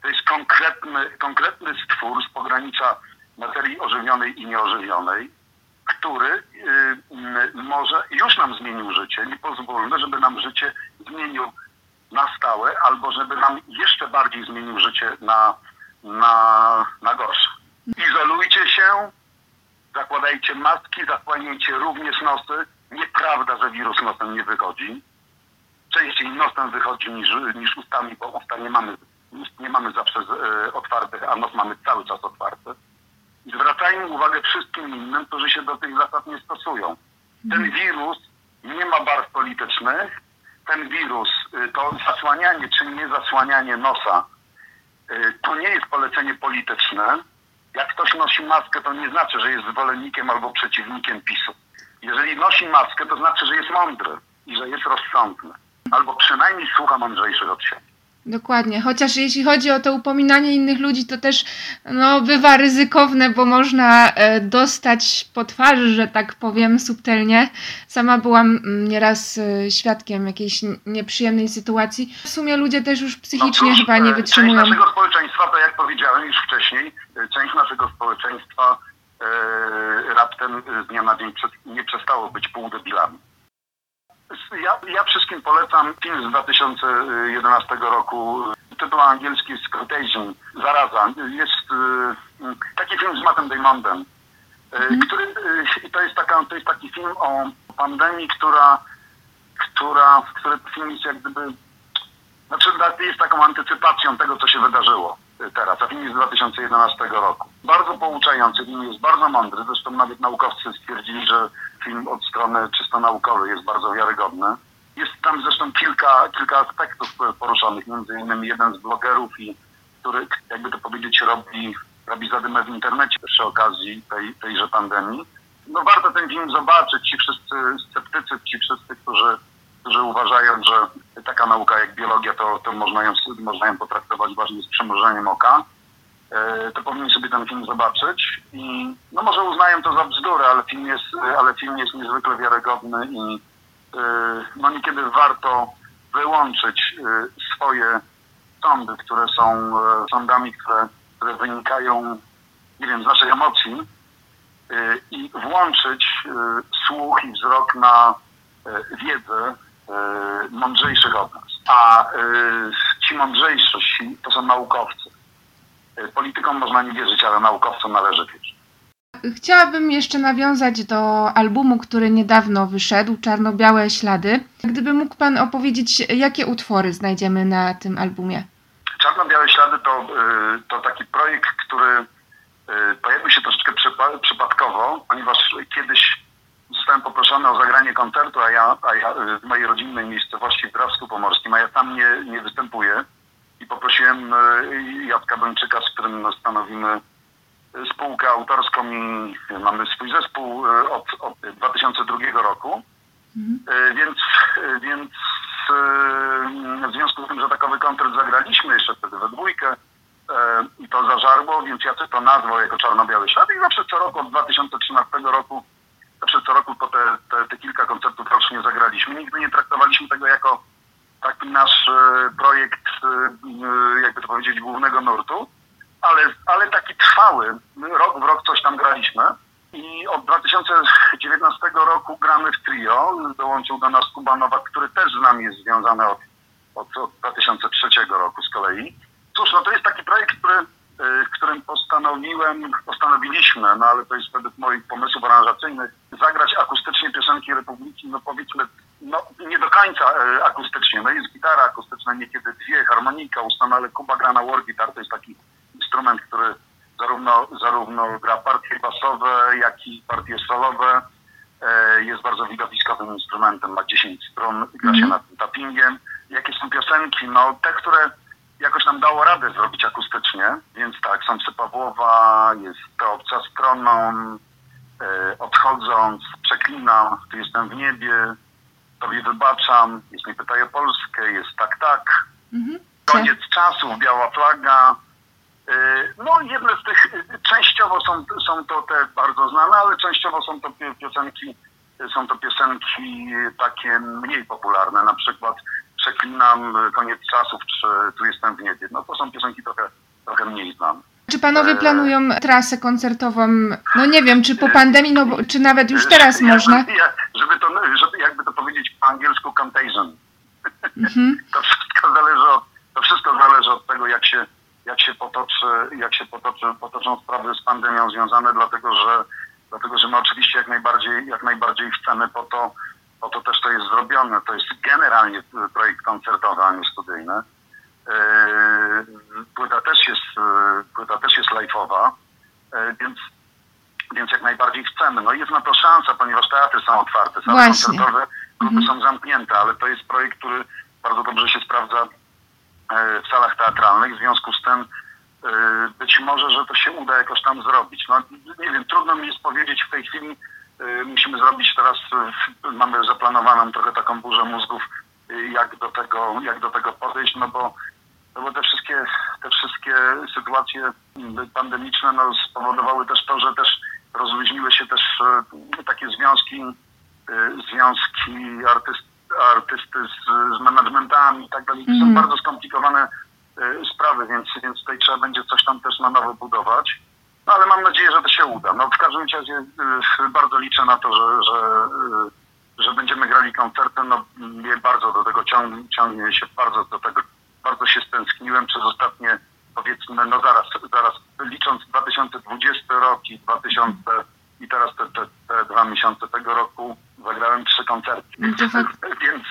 To jest konkretny, konkretny stwór z pogranicza materii ożywionej i nieożywionej, który y, może, już nam zmienił życie. Nie pozwólmy, żeby nam życie zmienił na stałe, albo żeby nam jeszcze bardziej zmienił życie na, na, na gorsze. Izolujcie się, zakładajcie maski, zasłaniajcie również nosy. Nieprawda, że wirus nosem nie wychodzi. Częściej nosem wychodzi niż, niż ustami, bo usta nie mamy, nie mamy zawsze e, otwartych, a nos mamy cały czas otwarty. I zwracajmy uwagę wszystkim innym, którzy się do tych zasad nie stosują. Ten wirus nie ma barw politycznych. Ten wirus, y, to zasłanianie czy nie zasłanianie nosa, y, to nie jest polecenie polityczne. Jak ktoś nosi maskę, to nie znaczy, że jest zwolennikiem albo przeciwnikiem PiSu. Jeżeli nosi maskę, to znaczy, że jest mądry i że jest rozsądny. Albo przynajmniej słucha mądrzejszych od siebie. Dokładnie, chociaż jeśli chodzi o to upominanie innych ludzi, to też no, bywa ryzykowne, bo można e, dostać po twarzy, że tak powiem, subtelnie. Sama byłam mm, nieraz e, świadkiem jakiejś nieprzyjemnej sytuacji. W sumie ludzie też już psychicznie No cóż, chyba nie e, wytrzymują. Część naszego społeczeństwa, tak jak powiedziałem już wcześniej, część naszego społeczeństwa e, raptem z dnia na dzień nie przestało być półdebilami. Ja, ja wszystkim polecam film z 2011 roku. Tytuł angielski jest Contagion, Zaraza. Jest e, m, taki film z Mattem Damonem, e, który, e, i to jest, taka, to jest taki film o pandemii, która, która, który film jest jak gdyby znaczy jest taką antycypacją tego, co się wydarzyło y, teraz, a film jest z 2011 roku. Bardzo pouczający, film jest bardzo mądry, zresztą nawet naukowcy stwierdzili, że film od strony czysto naukowej jest bardzo wiarygodny. Jest tam zresztą kilka, kilka aspektów poruszonych, między innymi jeden z blogerów, i który, jakby to powiedzieć, robi, robi zadymę w internecie przy okazji tej, tejże pandemii. No warto ten film zobaczyć, ci wszyscy sceptycy, ci wszyscy, którzy, którzy uważają, że taka nauka jak biologia, to, to można, ją, można ją potraktować właśnie z przymrużeniem oka, to powinni sobie ten film zobaczyć i no może uznają to za bzdurę, ale film jest, ale film jest niezwykle wiarygodny i e, no niekiedy warto wyłączyć e, swoje sądy, które są sądami, które, które wynikają, nie wiem, z naszej emocji i włączyć słuch i wzrok na wiedzę mądrzejszych od nas. A ci mądrzejsi to są naukowcy. Politykom można nie wierzyć, ale naukowcom należy wierzyć. Chciałabym jeszcze nawiązać do albumu, który niedawno wyszedł, Czarno-Białe Ślady. Gdyby mógł Pan opowiedzieć, jakie utwory znajdziemy na tym albumie? Czarno-Białe Ślady to, to taki projekt, który pojawił się troszeczkę przypadkowo, ponieważ kiedyś zostałem poproszony o zagranie koncertu, a ja, a ja w mojej rodzinnej miejscowości w Drawsku Pomorskim, a ja tam nie, nie występuję. I poprosiłem Jacka Bończyka, z którym stanowimy spółkę autorską i mamy swój zespół od, od 2002 roku. Mhm. Więc, więc w związku z tym, że takowy koncert zagraliśmy jeszcze wtedy we dwójkę i to zażarło, więc Jacek to nazwał jako Czarno-Biały Ślad i zawsze co roku od 2013 roku Zawsze co roku po te, te, te kilka koncertów rocznie zagraliśmy. Nigdy nie traktowaliśmy tego jako taki nasz e, projekt, e, jakby to powiedzieć, głównego nurtu, ale, ale taki trwały. Rok w rok coś tam graliśmy. I od 2019 roku gramy w trio. Dołączył do nas Kuba Nowak, który też z nami jest związany od, od, od 2003 roku z kolei. Cóż, no to jest taki projekt, który w którym postanowiłem, postanowiliśmy, no ale to jest według moich pomysłów aranżacyjnych, zagrać akustycznie piosenki Republiki, no powiedzmy, no nie do końca y, akustycznie. No jest gitara akustyczna, niekiedy dwie, harmonika ustana, ale Kuba gra na war guitar, to jest taki instrument, który zarówno, zarówno gra partie basowe, jak i partie solowe. Y, jest bardzo widowiskowym instrumentem, ma 10 stron, gra się mm. nad tym tappingiem. Jakie są piosenki? No te, które jakoś nam dało radę zrobić akustycznie, więc tak, są Pawłowa, jest to obca stroną, e, odchodząc, przeklinam, tu jestem w niebie, tobie wybaczam, jest nie pytaj o Polskę, jest tak, tak, mhm. koniec czasów, biała flaga, e, no jedne z tych, częściowo są, są to te bardzo znane, ale częściowo są to piosenki, są to piosenki takie mniej popularne, na przykład Przeklinam koniec czasów, czy Tu jestem w niebie. No to są piosenki trochę, trochę mniej znane. Czy panowie planują trasę koncertową, no nie wiem, czy po pandemii, no czy nawet już teraz można? Żeby to, żeby jakby to powiedzieć po angielsku contagion. Mhm. To wszystko zależy od, to wszystko zależy od tego, jak się, jak się potoczy, jak się potoczy, potoczą sprawy z pandemią związane, dlatego że, dlatego że my oczywiście jak najbardziej, jak najbardziej chcemy po to, po to też to jest zrobione. To jest generalnie projekt koncertowy, a nie studyjny. Yy, płyta też jest, yy, płyta też jest live'owa, yy, więc, więc jak najbardziej chcemy. No jest na to szansa, ponieważ teatry są otwarte, sale koncertowe, grupy mhm. są zamknięte, ale to jest projekt, który bardzo dobrze się sprawdza w salach teatralnych. W związku z tym być może, że to się uda jakoś tam zrobić. No nie wiem, trudno mi jest powiedzieć w tej chwili, musimy zrobić teraz, mamy zaplanowaną trochę taką burzę mózgów, jak do tego, jak do tego podejść, no bo, no bo te wszystkie, te wszystkie sytuacje pandemiczne no, spowodowały też to, że też rozluźniły się też takie związki, związki artyst, artysty z, z managementami i tak dalej. Mm. Są mhm. bardzo skomplikowane sprawy, więc, więc tutaj trzeba będzie coś tam też na nowo budować. No ale mam nadzieję, że to się uda. No w każdym razie bardzo liczę na to, że, że, że będziemy grali koncerty. No mnie bardzo do tego ciągnie, ciągnie się bardzo do tego, bardzo się stęskniłem przez ostatnie powiedzmy, no zaraz, zaraz licząc 2020 rok i 2000 i teraz te, te, te dwa miesiące tego roku zagrałem trzy koncerty. Więc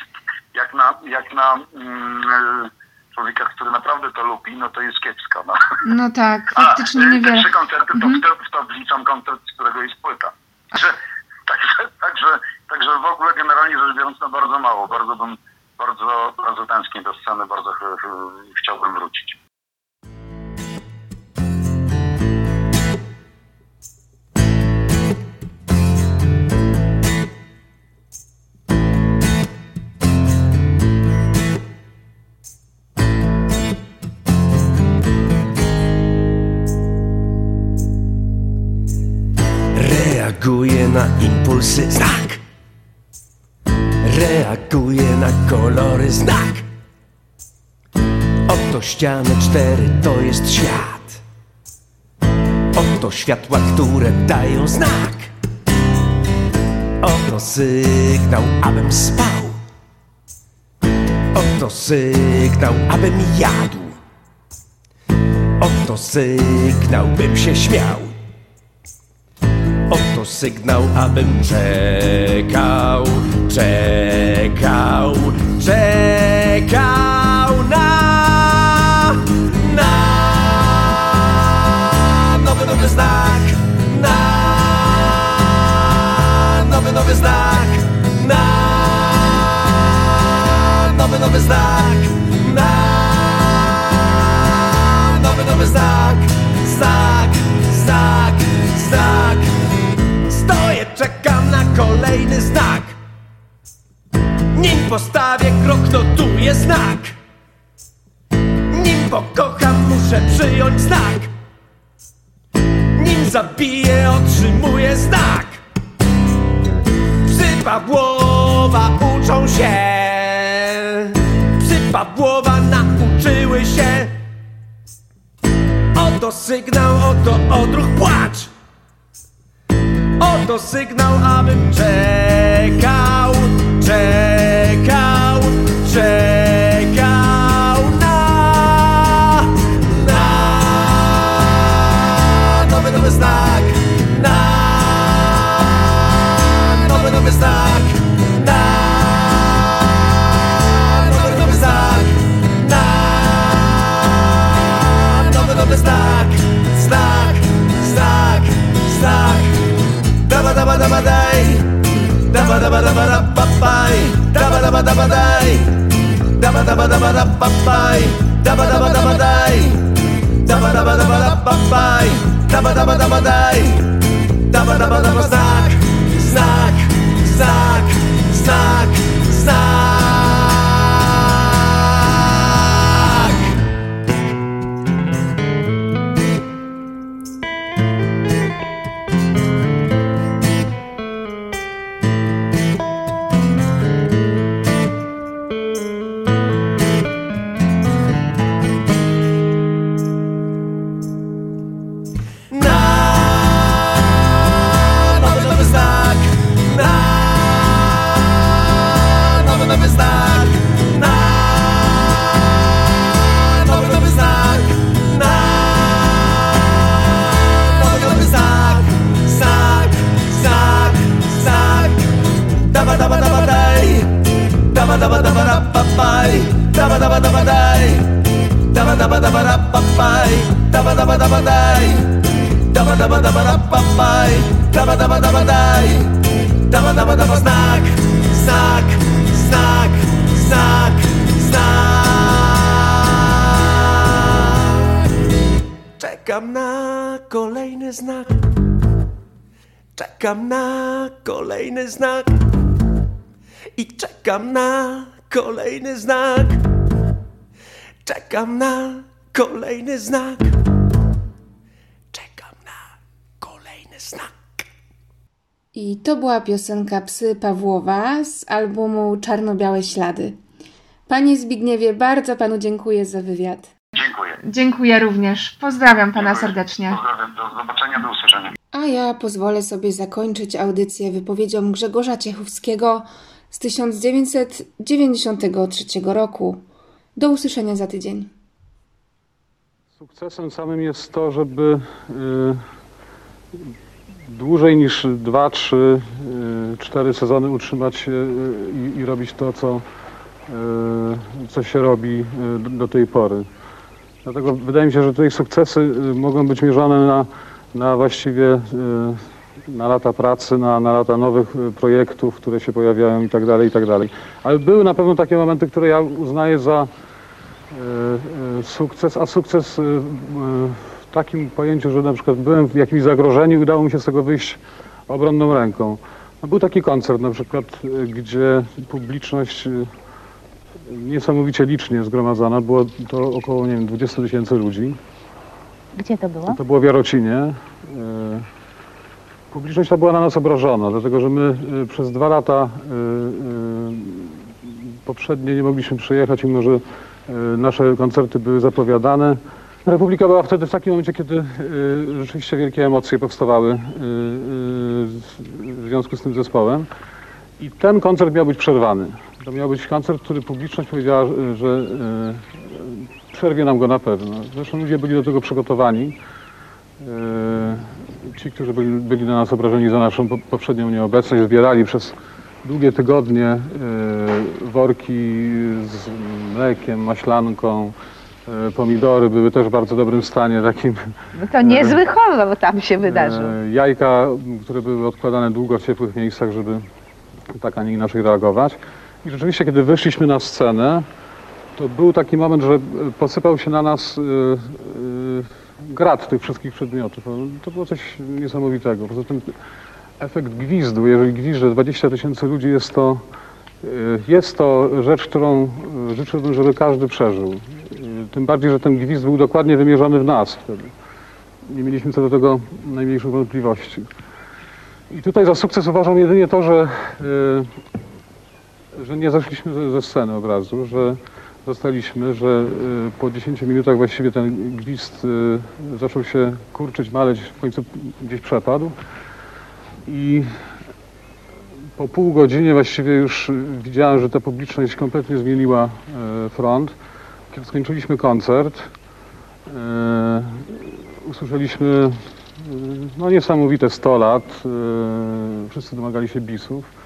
jak na, jak na mm, człowieka, który naprawdę to lubi, no to jest kiepsko. No, no tak, faktycznie A, niewiele. Te trzy koncerty, to, mhm. w, to wliczam koncert, z którego jest płyta. Także, także, także, także w ogóle generalnie rzecz biorąc, no bardzo mało. Bardzo bym, bardzo, bardzo tęsknię do sceny, bardzo chciałbym wrócić. Reaguje na impulsy znak Reaguje na kolory znak. Oto ściany cztery to jest świat. Oto światła, które dają znak. Oto sygnał, abym spał. Oto sygnał, abym jadł. Oto sygnał, bym się śmiał. Oto sygnał, abym czekał, czekał, czekał na, na nowy, nowy znak, na nowy, nowy znak, na nowy, nowy znak, na nowy, nowy znak, postawię krok, notuję znak. Nim pokocham, muszę przyjąć znak. Nim zabiję, otrzymuję znak. Psy Pawłowa uczą się. Psy Pawłowa nauczyły się. Oto sygnał, oto odruch, płacz. Oto sygnał, abym czekał, czekał, czekał na, na nowy, nowy znak, na nowy, nowy znak, na nowy, nowy znak, na nowy, nowy znak, znak, znak, znak. Daba daba daba daj Znak Znak Znak Znak Czekam na kolejny znak I czekam na kolejny znak Czekam na kolejny znak Czekam na kolejny znak. I to była piosenka Psy Pawłowa z albumu Czarno-Białe Ślady. Panie Zbigniewie, bardzo panu dziękuję za wywiad. Dziękuję. Dziękuję również. Pozdrawiam pana Dziękuję. serdecznie. Pozdrawiam, do zobaczenia. A ja pozwolę sobie zakończyć audycję wypowiedzią Grzegorza Ciechowskiego z 1993 roku. Do usłyszenia za tydzień. Sukcesem samym jest to, żeby y, dłużej niż dwa, trzy, y, cztery sezony utrzymać się y, i, robić to, co, y, co się robi y, do, do tej pory. Dlatego wydaje mi się, że tutaj sukcesy mogą być mierzone na, na właściwie y, na lata pracy, na, na lata nowych y, projektów, które się pojawiają i tak dalej, i tak dalej. Ale były na pewno takie momenty, które ja uznaję za e, sukces, a sukces w takim pojęciu, że na przykład byłem w jakimś zagrożeniu i udało mi się z tego wyjść obronną ręką. No, był taki koncert na przykład, gdzie publiczność niesamowicie licznie zgromadzona, było to około, nie wiem, 20 tysięcy ludzi. Gdzie to było? To było w Jarocinie. e, Publiczność ta była na nas obrażona, dlatego że my y, przez dwa lata y, poprzednie nie mogliśmy przyjechać, mimo że nasze koncerty były zapowiadane. Republika była wtedy w takim momencie, kiedy rzeczywiście wielkie emocje powstawały w związku z tym zespołem. I ten koncert miał być przerwany. To miał być koncert, który publiczność powiedziała, że, przerwie nam go na pewno. Zresztą ludzie byli do tego przygotowani. E, Ci, którzy byli, byli na nas obrażeni za naszą po- poprzednią nieobecność, zbierali przez długie tygodnie e, worki z mlekiem, maślanką, e, pomidory były też w bardzo dobrym stanie, takim No to niezły horror tam się wydarzył. jajka, które były odkładane długo w ciepłych miejscach, żeby tak, a nie inaczej reagować. I rzeczywiście, kiedy wyszliśmy na scenę, to był taki moment, że e, posypał się na nas e, e, grad tych wszystkich przedmiotów. To było coś niesamowitego. Poza tym efekt gwizdu, jeżeli gwizdże 20 tysięcy ludzi, jest to, jest to rzecz, którą życzyłbym, żeby każdy przeżył. Tym bardziej, że ten gwizd był dokładnie wymierzony w nas wtedy. Nie mieliśmy co do tego najmniejszych wątpliwości. I tutaj za sukces uważam jedynie to, że, że nie zeszliśmy ze, ze sceny obrazu, że zostaliśmy, że e, po 10 minutach właściwie ten gwizd e, zaczął się kurczyć, maleć, w końcu gdzieś przepadł. I po pół godzinie właściwie już widziałem, że ta publiczność kompletnie zmieniła e, front. Kiedy skończyliśmy koncert, usłyszeliśmy no, niesamowite 100 lat. Wszyscy domagali się bisów.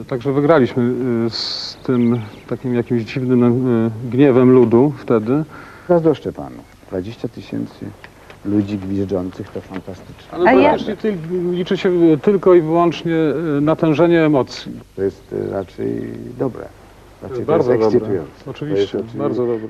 E, Także wygraliśmy e, z tym takim jakimś dziwnym e, gniewem ludu wtedy. Zazdroszczę panu. 20 tysięcy ludzi gwizdzących to fantastyczne. Ale A ja- praktycznie ty, liczy się tylko i wyłącznie natężenie emocji. To jest raczej dobre. Bardzo to jest dobre. ekscytujące. Oczywiście, To jest, bardzo dobre.